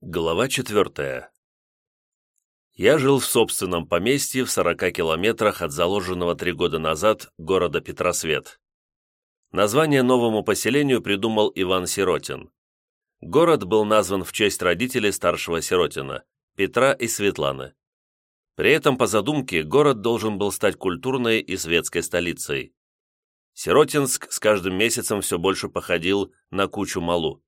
Глава четвертая. Я жил в собственном поместье в 40 километрах от заложенного три года назад города Петросвет. Название новому поселению придумал Иван Сиротин. Город был назван в честь родителей старшего Сиротина, Петра и Светланы. При этом, по задумке, город должен был стать культурной и светской столицей. Сиротинск с каждым месяцем все больше походил на кучу малу.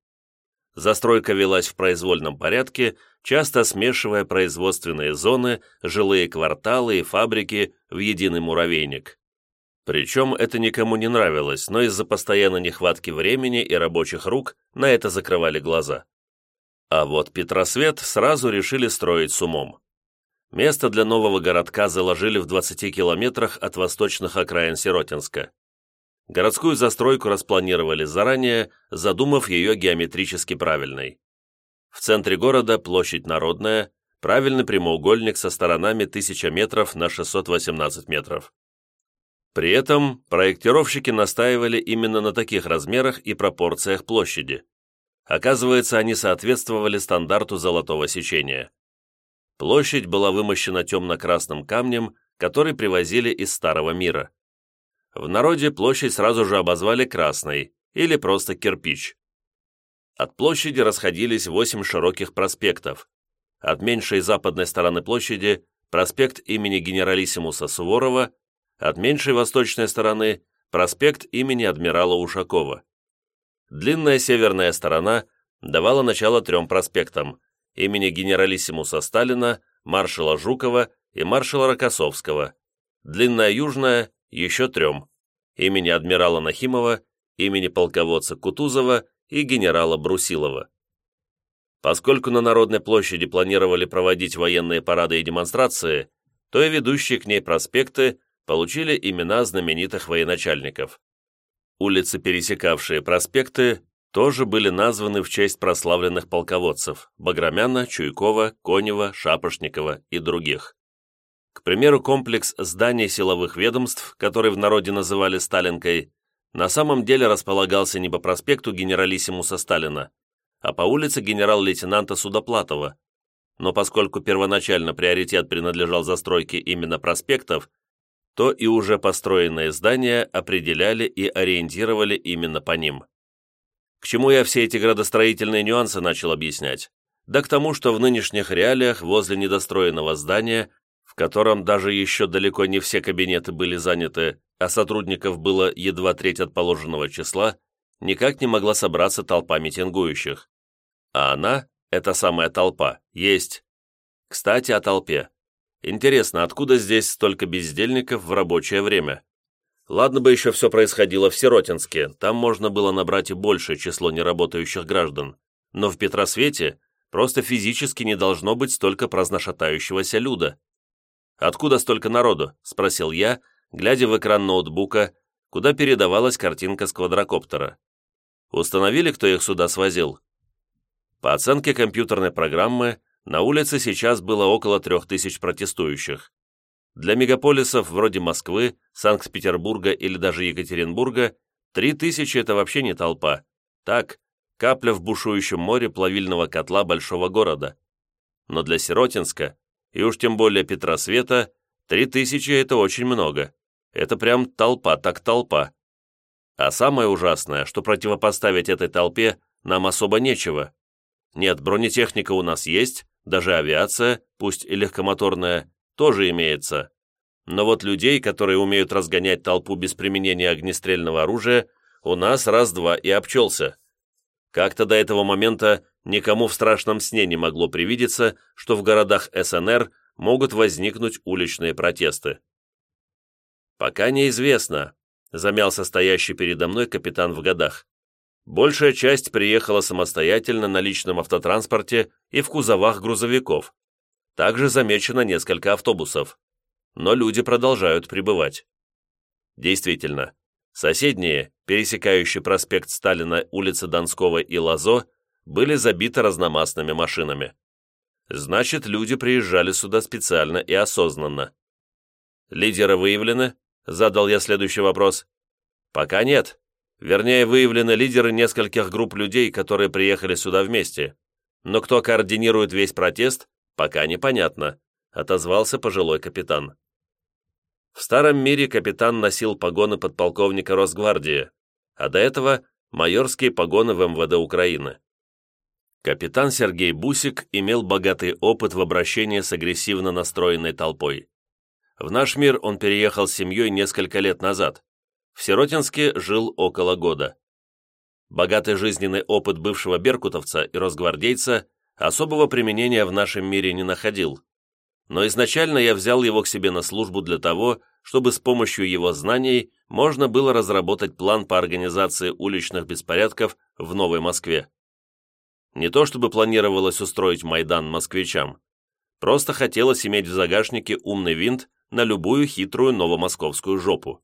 Застройка велась в произвольном порядке, часто смешивая производственные зоны, жилые кварталы и фабрики в единый муравейник. Причем это никому не нравилось, но из-за постоянной нехватки времени и рабочих рук на это закрывали глаза. А вот Петросвет сразу решили строить с умом. Место для нового городка заложили в 20 километрах от восточных окраин Сиротинска. Городскую застройку распланировали заранее, задумав ее геометрически правильной. В центре города площадь Народная, правильный прямоугольник со сторонами 1000 метров на 618 метров. При этом проектировщики настаивали именно на таких размерах и пропорциях площади. Оказывается, они соответствовали стандарту золотого сечения. Площадь была вымощена темно-красным камнем, который привозили из Старого мира. В народе площадь сразу же обозвали Красной или просто Кирпич. От площади расходились восемь широких проспектов. От меньшей западной стороны площади проспект имени генералиссимуса Суворова, от меньшей восточной стороны проспект имени адмирала Ушакова. Длинная северная сторона давала начало трем проспектам имени генералиссимуса Сталина, маршала Жукова и маршала Рокоссовского. Длинная южная еще трем имени адмирала Нахимова, имени полководца Кутузова и генерала Брусилова. Поскольку на Народной площади планировали проводить военные парады и демонстрации, то и ведущие к ней проспекты получили имена знаменитых военачальников. Улицы, пересекавшие проспекты, тоже были названы в честь прославленных полководцев Баграмяна, Чуйкова, Конева, Шапошникова и других. К примеру, комплекс зданий силовых ведомств, который в народе называли Сталинкой, на самом деле располагался не по проспекту генералиссимуса Сталина, а по улице генерал-лейтенанта Судоплатова. Но поскольку первоначально приоритет принадлежал застройке именно проспектов, то и уже построенные здания определяли и ориентировали именно по ним. К чему я все эти градостроительные нюансы начал объяснять? Да к тому, что в нынешних реалиях возле недостроенного здания в котором даже еще далеко не все кабинеты были заняты, а сотрудников было едва треть от положенного числа, никак не могла собраться толпа митингующих. А она, эта самая толпа, есть. Кстати, о толпе. Интересно, откуда здесь столько бездельников в рабочее время? Ладно бы еще все происходило в Сиротинске, там можно было набрать и большее число неработающих граждан, но в Петросвете просто физически не должно быть столько праздношатающегося люда. «Откуда столько народу?» – спросил я, глядя в экран ноутбука, куда передавалась картинка с квадрокоптера. «Установили, кто их сюда свозил?» По оценке компьютерной программы, на улице сейчас было около трех тысяч протестующих. Для мегаполисов вроде Москвы, Санкт-Петербурга или даже Екатеринбурга три тысячи – это вообще не толпа. Так, капля в бушующем море плавильного котла большого города. Но для Сиротинска и уж тем более Петра Света, три тысячи – это очень много. Это прям толпа так толпа. А самое ужасное, что противопоставить этой толпе нам особо нечего. Нет, бронетехника у нас есть, даже авиация, пусть и легкомоторная, тоже имеется. Но вот людей, которые умеют разгонять толпу без применения огнестрельного оружия, у нас раз-два и обчелся. Как-то до этого момента никому в страшном сне не могло привидеться, что в городах СНР могут возникнуть уличные протесты. «Пока неизвестно», — замялся стоящий передо мной капитан в годах. Большая часть приехала самостоятельно на личном автотранспорте и в кузовах грузовиков. Также замечено несколько автобусов. Но люди продолжают прибывать. Действительно, соседние, пересекающие проспект Сталина, улицы Донского и Лазо, были забиты разномастными машинами. Значит, люди приезжали сюда специально и осознанно. «Лидеры выявлены?» – задал я следующий вопрос. «Пока нет. Вернее, выявлены лидеры нескольких групп людей, которые приехали сюда вместе. но кто координирует весь протест, пока непонятно», отозвался пожилой капитан. В старом мире капитан носил погоны подполковника Росгвардии, а до этого майорские погоны в МВД Украины. Капитан Сергей Бусик имел богатый опыт в обращении с агрессивно настроенной толпой. В наш мир он переехал с семьей несколько лет назад. В Сиротинске жил около года. Богатый жизненный опыт бывшего беркутовца и росгвардейца особого применения в нашем мире не находил. Но изначально я взял его к себе на службу для того, чтобы с помощью его знаний можно было разработать план по организации уличных беспорядков в Новой Москве. Не то чтобы планировалось устроить Майдан москвичам, просто хотелось иметь в загашнике умный винт на любую хитрую новомосковскую жопу.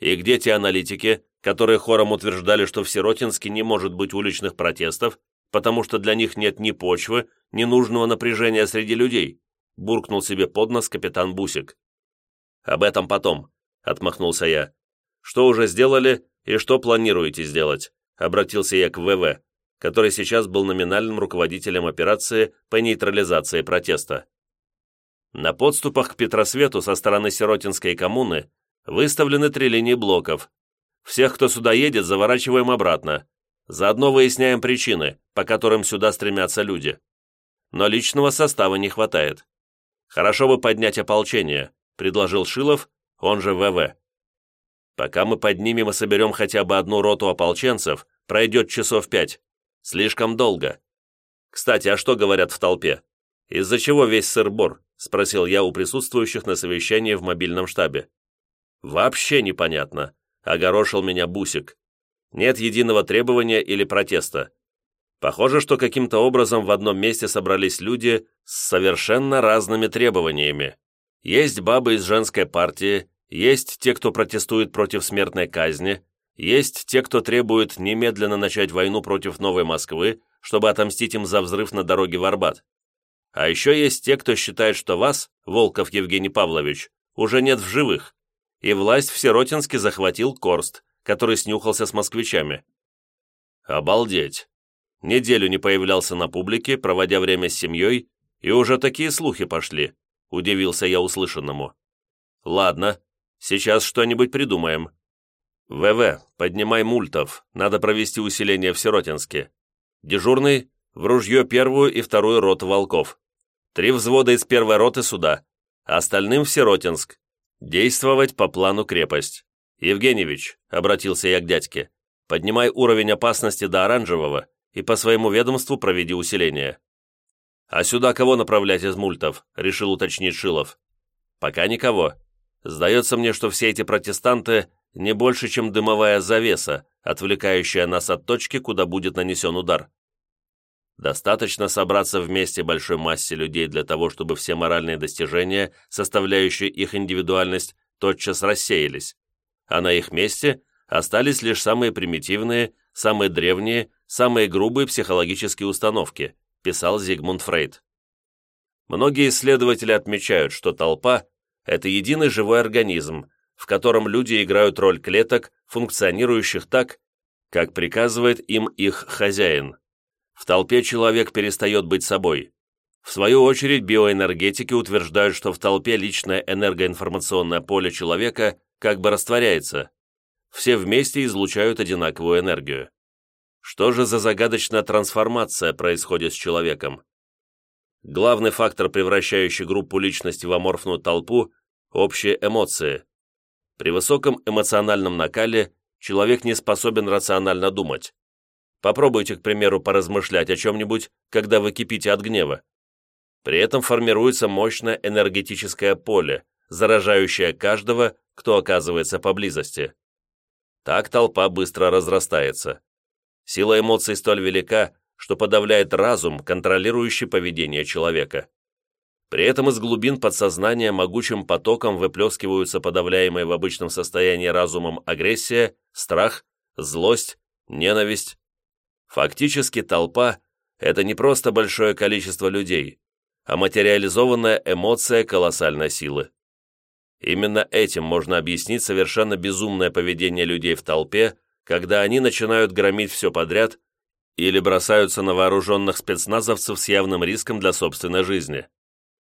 И где те аналитики, которые хором утверждали, что в Сиротинске не может быть уличных протестов, потому что для них нет ни почвы, ни нужного напряжения среди людей, буркнул себе под нос капитан Бусик. «Об этом потом», — отмахнулся я. «Что уже сделали и что планируете сделать?» — обратился я к ВВ который сейчас был номинальным руководителем операции по нейтрализации протеста. На подступах к Петросвету со стороны Сиротинской коммуны выставлены три линии блоков. Всех, кто сюда едет, заворачиваем обратно. Заодно выясняем причины, по которым сюда стремятся люди. Но личного состава не хватает. Хорошо бы поднять ополчение, предложил Шилов, он же ВВ. Пока мы поднимем и соберем хотя бы одну роту ополченцев, пройдет часов пять. Слишком долго. Кстати, а что говорят в толпе? Из-за чего весь сыр-бор? Спросил я у присутствующих на совещании в мобильном штабе. Вообще непонятно. Огорошил меня Бусик. Нет единого требования или протеста. Похоже, что каким-то образом в одном месте собрались люди с совершенно разными требованиями. Есть бабы из женской партии, есть те, кто протестует против смертной казни, есть те, кто требует немедленно начать войну против Новой Москвы, чтобы отомстить им за взрыв на дороге в Арбат. А еще есть те, кто считает, что вас, Волков Евгений Павлович, уже нет в живых, и власть в Сиротинске захватил Корст, который снюхался с москвичами. Обалдеть! Неделю не появлялся на публике, проводя время с семьей, и уже такие слухи пошли, удивился я услышанному. Ладно, сейчас что-нибудь придумаем. «ВВ, поднимай мультов, надо провести усиление в Сиротинске. Дежурный, в ружье первую и вторую роту волков. Три взвода из первой роты сюда, остальным в Сиротинск. Действовать по плану крепость. Евгеньевич», — обратился я к дядьке, «поднимай уровень опасности до оранжевого и по своему ведомству проведи усиление». «А сюда кого направлять из мультов?» — решил уточнить Шилов. «Пока никого. Сдается мне, что все эти протестанты не больше, чем дымовая завеса, отвлекающая нас от точки, куда будет нанесен удар. Достаточно собраться вместе большой массе людей для того, чтобы все моральные достижения, составляющие их индивидуальность, тотчас рассеялись, а на их месте остались лишь самые примитивные, самые древние, самые грубые психологические установки, писал Зигмунд Фрейд. Многие исследователи отмечают, что толпа – это единый живой организм, в котором люди играют роль клеток, функционирующих так, как приказывает им их хозяин. В толпе человек перестает быть собой. В свою очередь биоэнергетики утверждают, что в толпе личное энергоинформационное поле человека как бы растворяется. Все вместе излучают одинаковую энергию. Что же за загадочная трансформация происходит с человеком? Главный фактор, превращающий группу личности в аморфную толпу – общие эмоции. При высоком эмоциональном накале человек не способен рационально думать. Попробуйте, к примеру, поразмышлять о чем-нибудь, когда вы кипите от гнева. При этом формируется мощное энергетическое поле, заражающее каждого, кто оказывается поблизости. Так толпа быстро разрастается. Сила эмоций столь велика, что подавляет разум, контролирующий поведение человека. При этом из глубин подсознания могучим потоком выплескиваются подавляемые в обычном состоянии разумом агрессия, страх, злость, ненависть. Фактически толпа – это не просто большое количество людей, а материализованная эмоция колоссальной силы. Именно этим можно объяснить совершенно безумное поведение людей в толпе, когда они начинают громить все подряд или бросаются на вооруженных спецназовцев с явным риском для собственной жизни.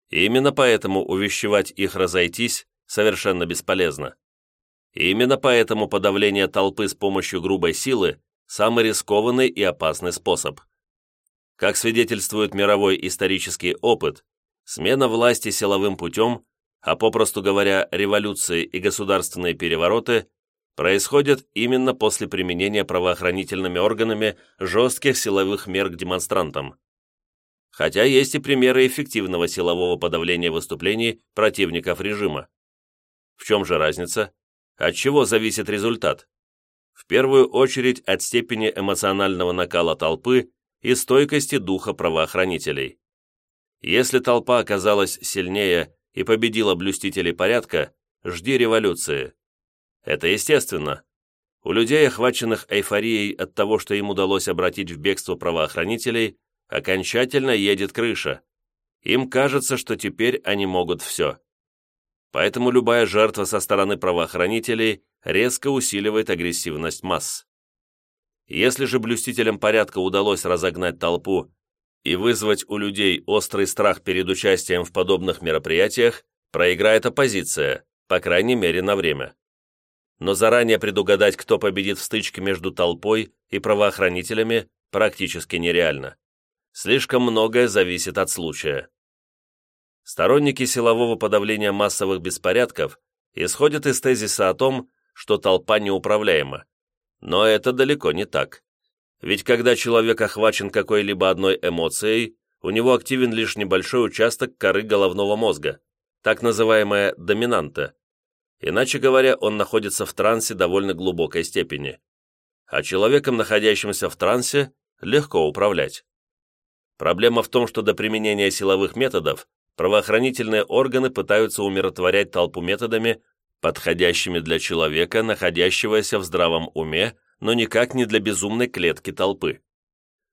И именно поэтому увещевать их разойтись совершенно бесполезно. И именно поэтому подавление толпы с помощью грубой силы – самый рискованный и опасный способ. Как свидетельствует мировой исторический опыт, смена власти силовым путем, а попросту говоря, революции и государственные перевороты, происходят именно после применения правоохранительными органами жестких силовых мер к демонстрантам. Хотя есть и примеры эффективного силового подавления выступлений противников режима. В чем же разница? От чего зависит результат? В первую очередь от степени эмоционального накала толпы и стойкости духа правоохранителей. Если толпа оказалась сильнее и победила блюстителей порядка, жди революции. Это естественно. У людей, охваченных эйфорией от того, что им удалось обратить в бегство правоохранителей, окончательно едет крыша. Им кажется, что теперь они могут все. Поэтому любая жертва со стороны правоохранителей резко усиливает агрессивность масс. Если же блюстителям порядка удалось разогнать толпу и вызвать у людей острый страх перед участием в подобных мероприятиях, проиграет оппозиция, по крайней мере на время. Но заранее предугадать, кто победит в стычке между толпой и правоохранителями, практически нереально. Слишком многое зависит от случая. Сторонники силового подавления массовых беспорядков исходят из тезиса о том, что толпа неуправляема. Но это далеко не так. Ведь когда человек охвачен какой-либо одной эмоцией, у него активен лишь небольшой участок коры головного мозга, так называемая доминанта. Иначе говоря, он находится в трансе довольно глубокой степени. А человеком, находящимся в трансе, легко управлять. Проблема в том, что до применения силовых методов правоохранительные органы пытаются умиротворять толпу методами, подходящими для человека, находящегося в здравом уме, но никак не для безумной клетки толпы.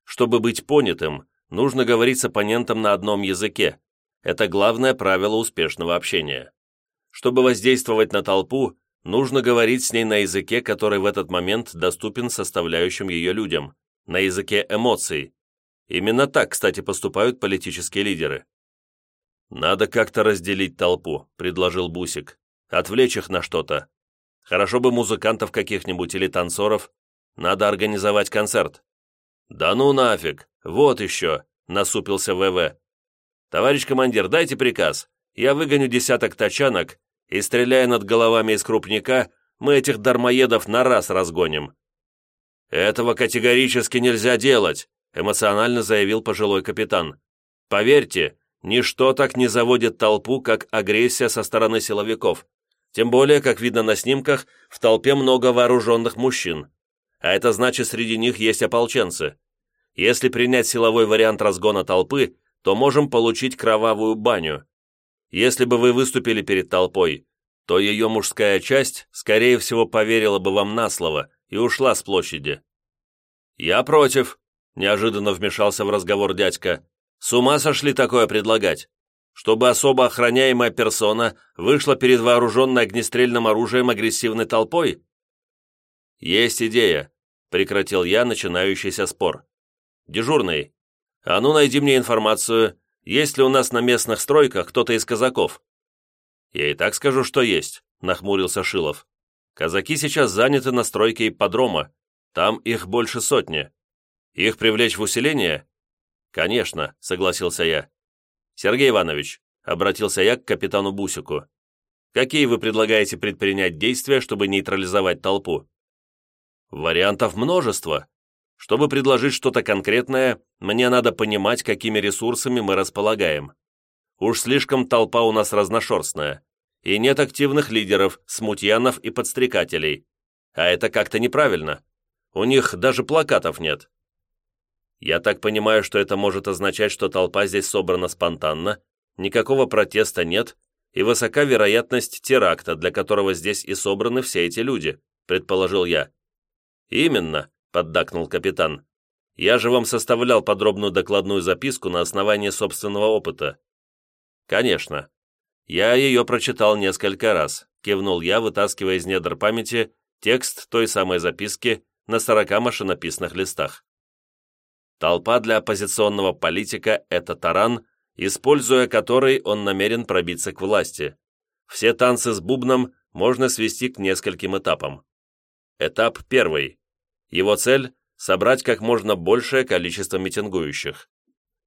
Чтобы быть понятым, нужно говорить с оппонентом на одном языке. Это главное правило успешного общения. Чтобы воздействовать на толпу, нужно говорить с ней на языке, который в этот момент доступен составляющим ее людям, на языке эмоций. Именно так, кстати, поступают политические лидеры. «Надо как-то разделить толпу», — предложил Бусик. Отвлечь их на что-то. Хорошо бы музыкантов каких-нибудь или танцоров. Надо организовать концерт». «Да ну нафиг! Вот еще!» — насупился ВВ. «Товарищ командир, дайте приказ. Я выгоню десяток тачанок, и, стреляя над головами из крупника, мы этих дармоедов на раз разгоним». «Этого категорически нельзя делать», — эмоционально заявил пожилой капитан. «Поверьте, ничто так не заводит толпу, как агрессия со стороны силовиков. Тем более, как видно на снимках, в толпе много вооруженных мужчин. А это значит, среди них есть ополченцы. Если принять силовой вариант разгона толпы, то можем получить кровавую баню. Если бы вы выступили перед толпой, то ее мужская часть, скорее всего, поверила бы вам на слово и ушла с площади. «Я против», — неожиданно вмешался в разговор дядька. «С ума сошли такое предлагать? чтобы особо охраняемая персона вышла перед вооруженной огнестрельным оружием агрессивной толпой? «Есть идея», — прекратил я начинающийся спор. «Дежурный, а ну найди мне информацию, есть ли у нас на местных стройках кто-то из казаков?» «Я и так скажу, что есть», — нахмурился Шилов. «Казаки сейчас заняты на стройке ипподрома. Там их больше сотни. Их привлечь в усиление?» «Конечно», — согласился я. «Сергей Иванович», — обратился я к капитану Бусику, «какие вы предлагаете предпринять действия, чтобы нейтрализовать толпу?» «Вариантов множество. Чтобы предложить что-то конкретное, мне надо понимать, какими ресурсами мы располагаем. Уж слишком толпа у нас разношерстная, и нет активных лидеров, смутьянов и подстрекателей. А это как-то неправильно. У них даже плакатов нет. Я так понимаю, что это может означать, что толпа здесь собрана спонтанно, никакого протеста нет, и высока вероятность теракта, для которого здесь и собраны все эти люди, предположил я. Именно, поддакнул капитан. Я же вам составлял подробную докладную записку на основании собственного опыта. Конечно. Я ее прочитал несколько раз, кивнул я, вытаскивая из недр памяти текст той самой записки на сорока машинописных листах. Толпа для оппозиционного политика – это таран, используя который он намерен пробиться к власти. Все танцы с бубном можно свести к нескольким этапам. Этап первый. Его цель – собрать как можно большее количество митингующих.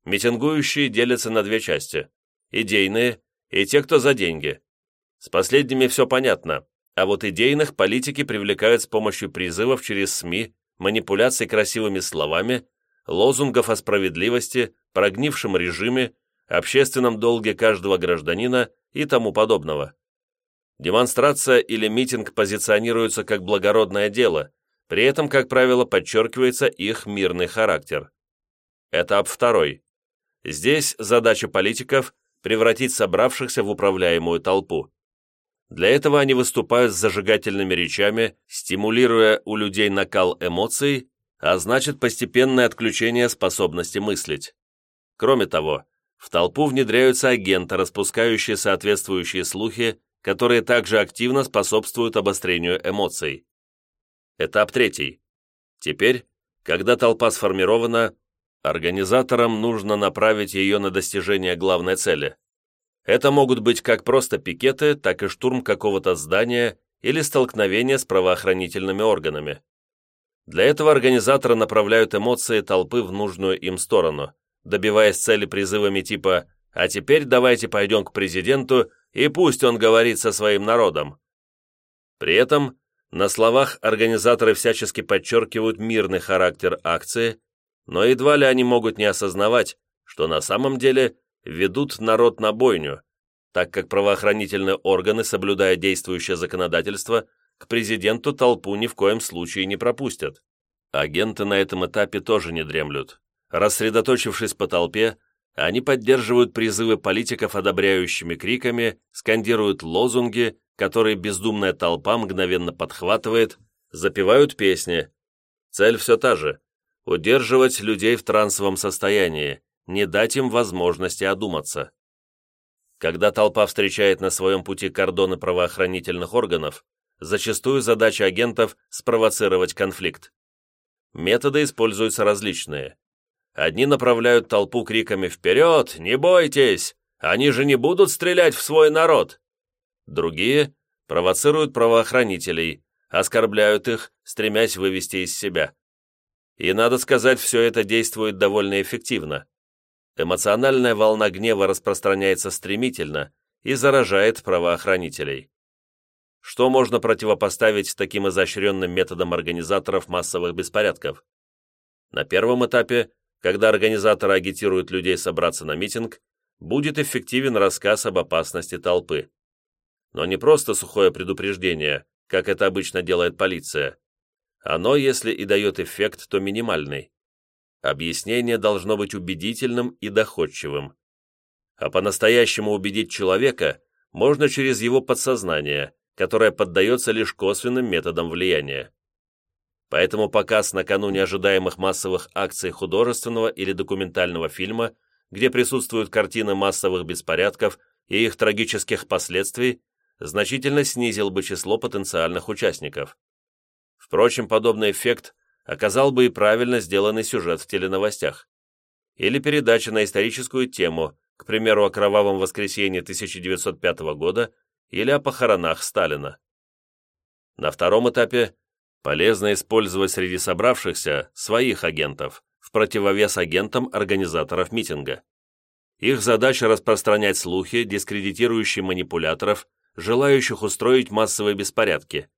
Митингующие делятся на две части – идейные и те, кто за деньги. С последними все понятно, а вот идейных политики привлекают с помощью призывов через СМИ, манипуляций красивыми словами, лозунгов о справедливости, прогнившем режиме, общественном долге каждого гражданина и тому подобного. Демонстрация или митинг позиционируются как благородное дело, при этом, как правило, подчеркивается их мирный характер. Этап второй. Здесь задача политиков – превратить собравшихся в управляемую толпу. Для этого они выступают с зажигательными речами, стимулируя у людей накал эмоций, а значит постепенное отключение способности мыслить. Кроме того, в толпу внедряются агенты, распускающие соответствующие слухи, которые также активно способствуют обострению эмоций. Этап третий. Теперь, когда толпа сформирована, организаторам нужно направить ее на достижение главной цели. Это могут быть как просто пикеты, так и штурм какого-то здания или столкновение с правоохранительными органами. Для этого организаторы направляют эмоции толпы в нужную им сторону, добиваясь цели призывами типа «А теперь давайте пойдем к президенту, и пусть он говорит со своим народом». При этом на словах организаторы всячески подчеркивают мирный характер акции, но едва ли они могут не осознавать, что на самом деле ведут народ на бойню, так как правоохранительные органы, соблюдая действующее законодательство, к президенту толпу ни в коем случае не пропустят. Агенты на этом этапе тоже не дремлют. Рассредоточившись по толпе, они поддерживают призывы политиков одобряющими криками, скандируют лозунги, которые бездумная толпа мгновенно подхватывает, запевают песни. Цель все та же – удерживать людей в трансовом состоянии, не дать им возможности одуматься. Когда толпа встречает на своем пути кордоны правоохранительных органов, зачастую задача агентов – спровоцировать конфликт. Методы используются различные. Одни направляют толпу криками «Вперед! Не бойтесь! Они же не будут стрелять в свой народ!» Другие провоцируют правоохранителей, оскорбляют их, стремясь вывести из себя. И, надо сказать, все это действует довольно эффективно. Эмоциональная волна гнева распространяется стремительно и заражает правоохранителей. Что можно противопоставить таким изощренным методам организаторов массовых беспорядков? На первом этапе, когда организаторы агитируют людей собраться на митинг, будет эффективен рассказ об опасности толпы. Но не просто сухое предупреждение, как это обычно делает полиция. Оно, если и дает эффект, то минимальный. Объяснение должно быть убедительным и доходчивым. А по-настоящему убедить человека можно через его подсознание, которое поддается лишь косвенным методам влияния. Поэтому показ накануне ожидаемых массовых акций художественного или документального фильма, где присутствуют картины массовых беспорядков и их трагических последствий, значительно снизил бы число потенциальных участников. Впрочем, подобный эффект оказал бы и правильно сделанный сюжет в теленовостях. Или передача на историческую тему, к примеру, о кровавом воскресенье 1905 года или о похоронах Сталина. На втором этапе полезно использовать среди собравшихся своих агентов в противовес агентам организаторов митинга. Их задача распространять слухи, дискредитирующие манипуляторов, желающих устроить массовые беспорядки,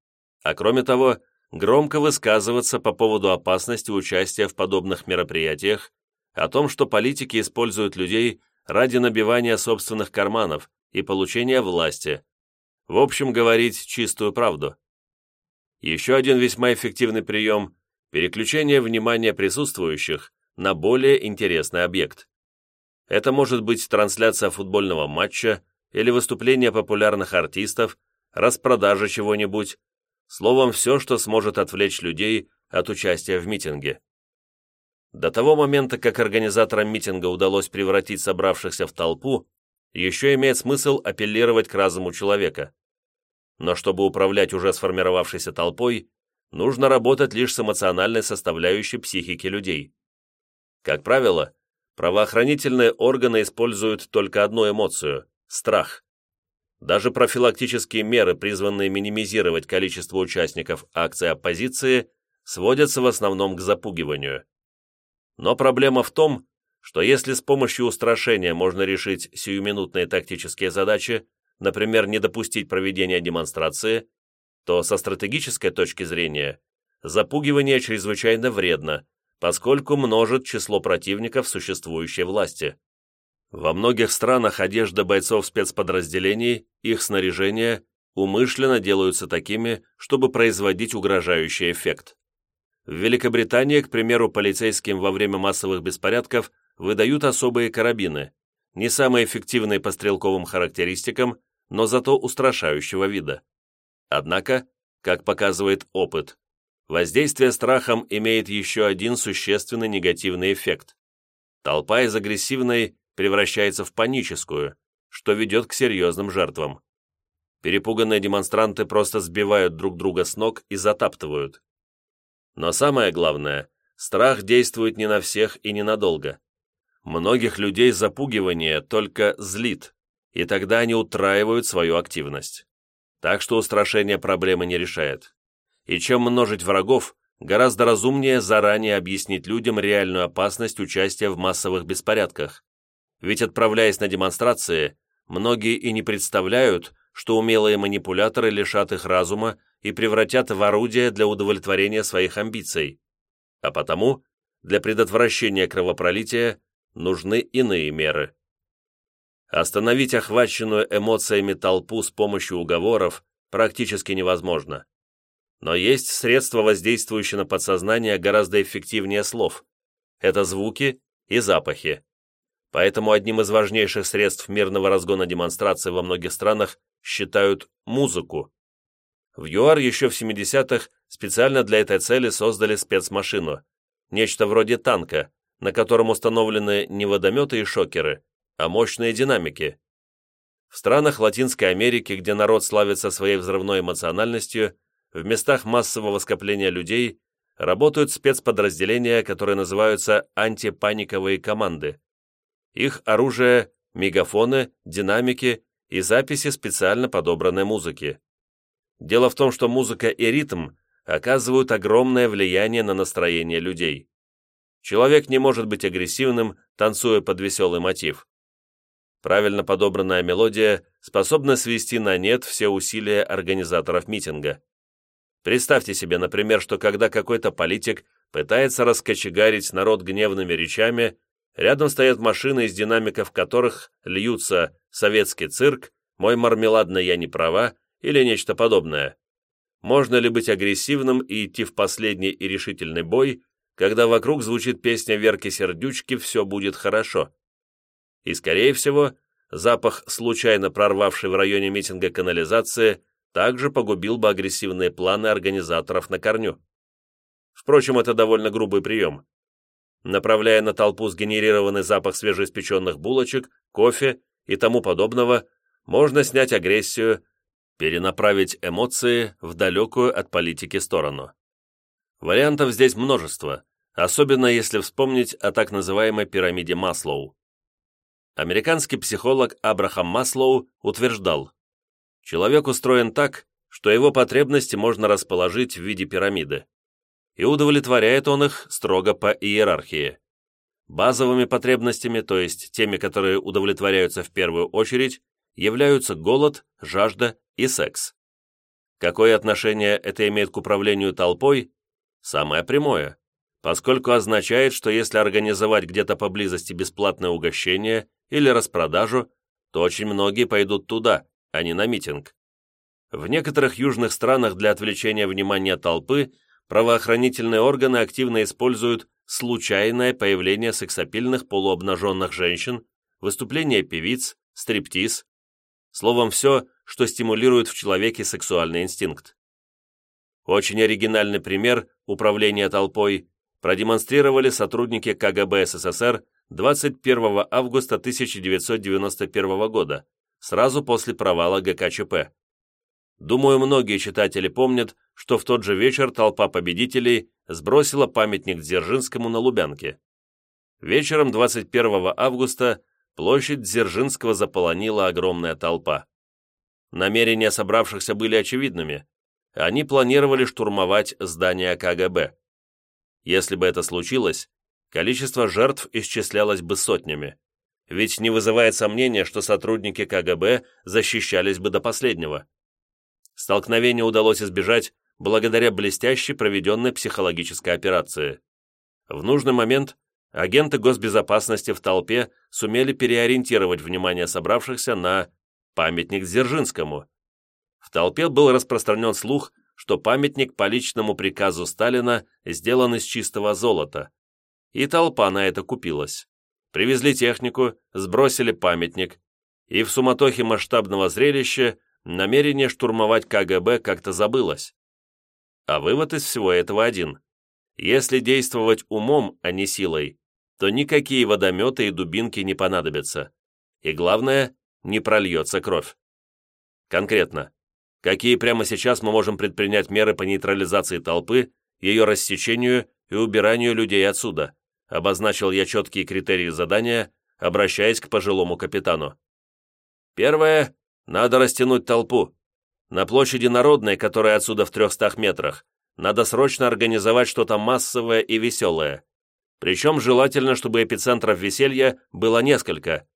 а кроме того, громко высказываться по поводу опасности участия в подобных мероприятиях, о том, что политики используют людей ради набивания собственных карманов и получения власти. В общем, говорить чистую правду. Еще один весьма эффективный прием – переключение внимания присутствующих на более интересный объект. Это может быть трансляция футбольного матча или выступление популярных артистов, распродажа чего-нибудь, Словом, все, что сможет отвлечь людей от участия в митинге. До того момента, как организаторам митинга удалось превратить собравшихся в толпу, еще имеет смысл апеллировать к разуму человека. Но чтобы управлять уже сформировавшейся толпой, нужно работать лишь с эмоциональной составляющей психики людей. Как правило, правоохранительные органы используют только одну эмоцию – страх. Даже профилактические меры, призванные минимизировать количество участников акции оппозиции, сводятся в основном к запугиванию. Но проблема в том, что если с помощью устрашения можно решить сиюминутные тактические задачи, например, не допустить проведения демонстрации, то со стратегической точки зрения запугивание чрезвычайно вредно, поскольку множит число противников существующей власти. Во многих странах одежда бойцов спецподразделений, их снаряжение умышленно делаются такими, чтобы производить угрожающий эффект. В Великобритании, к примеру, полицейским во время массовых беспорядков выдают особые карабины, не самые эффективные по стрелковым характеристикам, но зато устрашающего вида. Однако, как показывает опыт, воздействие страхом имеет еще один существенный негативный эффект. Толпа из агрессивной превращается в паническую, что ведет к серьезным жертвам. Перепуганные демонстранты просто сбивают друг друга с ног и затаптывают. Но самое главное, страх действует не на всех и ненадолго. Многих людей запугивание только злит, и тогда они утраивают свою активность. Так что устрашение проблемы не решает. И чем множить врагов, гораздо разумнее заранее объяснить людям реальную опасность участия в массовых беспорядках. Ведь отправляясь на демонстрации, многие и не представляют, что умелые манипуляторы лишат их разума и превратят в орудие для удовлетворения своих амбиций. А потому, для предотвращения кровопролития нужны иные меры. Остановить охваченную эмоциями толпу с помощью уговоров практически невозможно. Но есть средства, воздействующие на подсознание гораздо эффективнее слов. Это звуки и запахи. Поэтому одним из важнейших средств мирного разгона демонстраций во многих странах считают музыку. В ЮАР еще в 70-х специально для этой цели создали спецмашину, нечто вроде танка, на котором установлены не водометы и шокеры, а мощные динамики. В странах Латинской Америки, где народ славится своей взрывной эмоциональностью, в местах массового скопления людей работают спецподразделения, которые называются антипаниковые команды. Их оружие – мегафоны, динамики и записи специально подобранной музыки. Дело в том, что музыка и ритм оказывают огромное влияние на настроение людей. Человек не может быть агрессивным, танцуя под веселый мотив. Правильно подобранная мелодия способна свести на нет все усилия организаторов митинга. Представьте себе, например, что когда какой-то политик пытается раскочегарить народ гневными речами, рядом стоят машины, из динамиков которых льются «Советский цирк», «Мой мармеладный я не права», или нечто подобное. Можно ли быть агрессивным и идти в последний и решительный бой, когда вокруг звучит песня Верки Сердючки «Все будет хорошо»? И, скорее всего, запах, случайно прорвавший в районе митинга канализации, также погубил бы агрессивные планы организаторов на корню. Впрочем, это довольно грубый прием. Направляя на толпу сгенерированный запах свежеиспеченных булочек, кофе и тому подобного, можно снять агрессию, перенаправить эмоции в далекую от политики сторону. Вариантов здесь множество, особенно если вспомнить о так называемой пирамиде Маслоу. Американский психолог Абрахам Маслоу утверждал, человек устроен так, что его потребности можно расположить в виде пирамиды, и удовлетворяет он их строго по иерархии. Базовыми потребностями, то есть теми, которые удовлетворяются в первую очередь, являются голод, жажда и секс. Какое отношение это имеет к управлению толпой? Самое прямое, поскольку означает, что если организовать где-то поблизости бесплатное угощение или распродажу, то очень многие пойдут туда, а не на митинг. В некоторых южных странах для отвлечения внимания толпы правоохранительные органы активно используют случайное появление сексапильных полуобнаженных женщин, выступления певиц, стриптиз, словом, все, что стимулирует в человеке сексуальный инстинкт. Очень оригинальный пример управления толпой продемонстрировали сотрудники КГБ СССР 21 августа 1991 года, сразу после провала ГКЧП. Думаю, многие читатели помнят, что в тот же вечер толпа победителей сбросила памятник Дзержинскому на Лубянке. вечером 21 августа площадь Дзержинского заполонила огромная толпа. Намерения собравшихся были очевидными. Они планировали штурмовать здание КГБ. Если бы это случилось, количество жертв исчислялось бы сотнями. Ведь не вызывает сомнения, что сотрудники КГБ защищались бы до последнего. Столкновение удалось избежать благодаря блестящей проведенной психологической операции. В нужный момент агенты госбезопасности в толпе сумели переориентировать внимание собравшихся на памятник Дзержинскому. В толпе был распространен слух, что памятник по личному приказу Сталина сделан из чистого золота. И толпа на это купилась. Привезли технику, сбросили памятник, и в суматохе масштабного зрелища намерение штурмовать КГБ как-то забылось. А вывод из всего этого один. Если действовать умом, а не силой, то никакие водометы и дубинки не понадобятся. И главное, не прольется кровь. Конкретно, какие прямо сейчас мы можем предпринять меры по нейтрализации толпы, ее рассечению и убиранию людей отсюда, обозначил я четкие критерии задания, обращаясь к пожилому капитану. Первое, надо растянуть толпу. На площади Народной, которая отсюда в трехстах метрах, надо срочно организовать что-то массовое и веселое. Причем желательно, чтобы эпицентров веселья было несколько.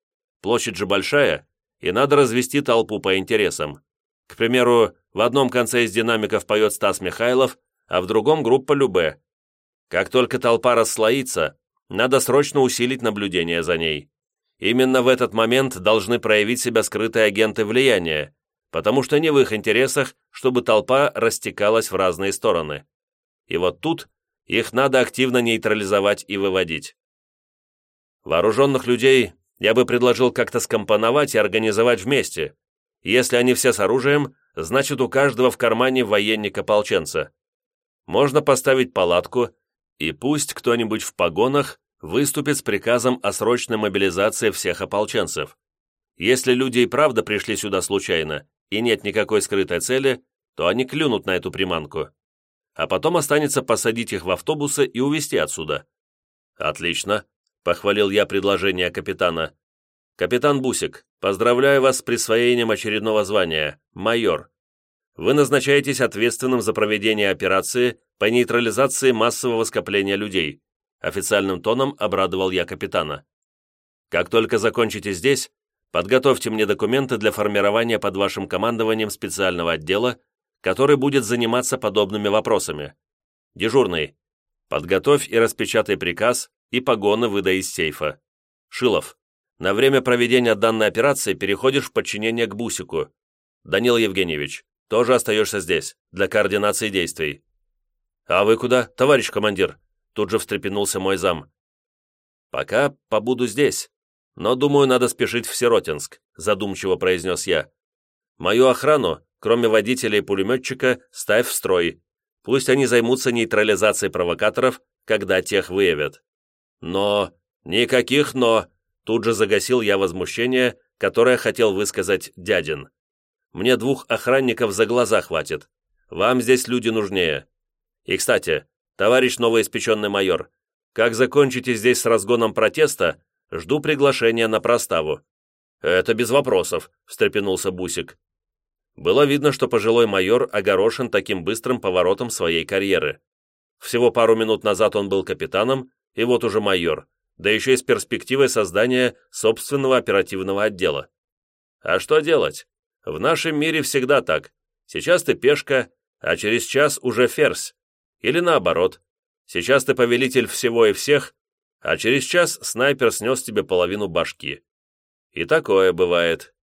Площадь же большая, и надо развести толпу по интересам. К примеру, в одном конце из динамиков поет Стас Михайлов, а в другом группа Любе. Как только толпа расслоится, надо срочно усилить наблюдение за ней. Именно в этот момент должны проявить себя скрытые агенты влияния, потому что не в их интересах, чтобы толпа растекалась в разные стороны. И вот тут их надо активно нейтрализовать и выводить. Вооруженных людей я бы предложил как-то скомпоновать и организовать вместе. Если они все с оружием, значит у каждого в кармане военник-ополченца. Можно поставить палатку, и пусть кто-нибудь в погонах выступит с приказом о срочной мобилизации всех ополченцев. Если люди и правда пришли сюда случайно, и нет никакой скрытой цели, то они клюнут на эту приманку. А потом останется посадить их в автобусы и увезти отсюда. Отлично, — похвалил я предложение капитана. «Капитан Бусик, поздравляю вас с присвоением очередного звания – майор. Вы назначаетесь ответственным за проведение операции по нейтрализации массового скопления людей», официальным тоном обрадовал я капитана. «Как только закончите здесь, подготовьте мне документы для формирования под вашим командованием специального отдела, который будет заниматься подобными вопросами. Дежурный, подготовь и распечатай приказ и погоны выдай из сейфа. Шилов, на время проведения данной операции переходишь в подчинение к Бусику. Данил Евгеньевич, тоже остаешься здесь, для координации действий. А вы куда, товарищ командир? Тут же встрепенулся мой зам. Пока побуду здесь, но, думаю, надо спешить в Сиротинск, задумчиво произнес я. Мою охрану, кроме водителя и пулеметчика, ставь в строй. Пусть они займутся нейтрализацией провокаторов, когда тех выявят. Но... Никаких «но». Тут же загасил я возмущение, которое хотел высказать дядин. Мне двух охранников за глаза хватит. Вам здесь люди нужнее. И, кстати, товарищ новоиспеченный майор, как закончите здесь с разгоном протеста, жду приглашения на проставу». «Это без вопросов», — встрепенулся Бусик. Было видно, что пожилой майор огорошен таким быстрым поворотом своей карьеры. Всего пару минут назад он был капитаном, и вот уже майор, да еще и с перспективой создания собственного оперативного отдела. А что делать? В нашем мире всегда так. Сейчас ты пешка, а через час уже ферзь. Или наоборот. Сейчас ты повелитель всего и всех, а через час снайпер снес тебе половину башки. И такое бывает.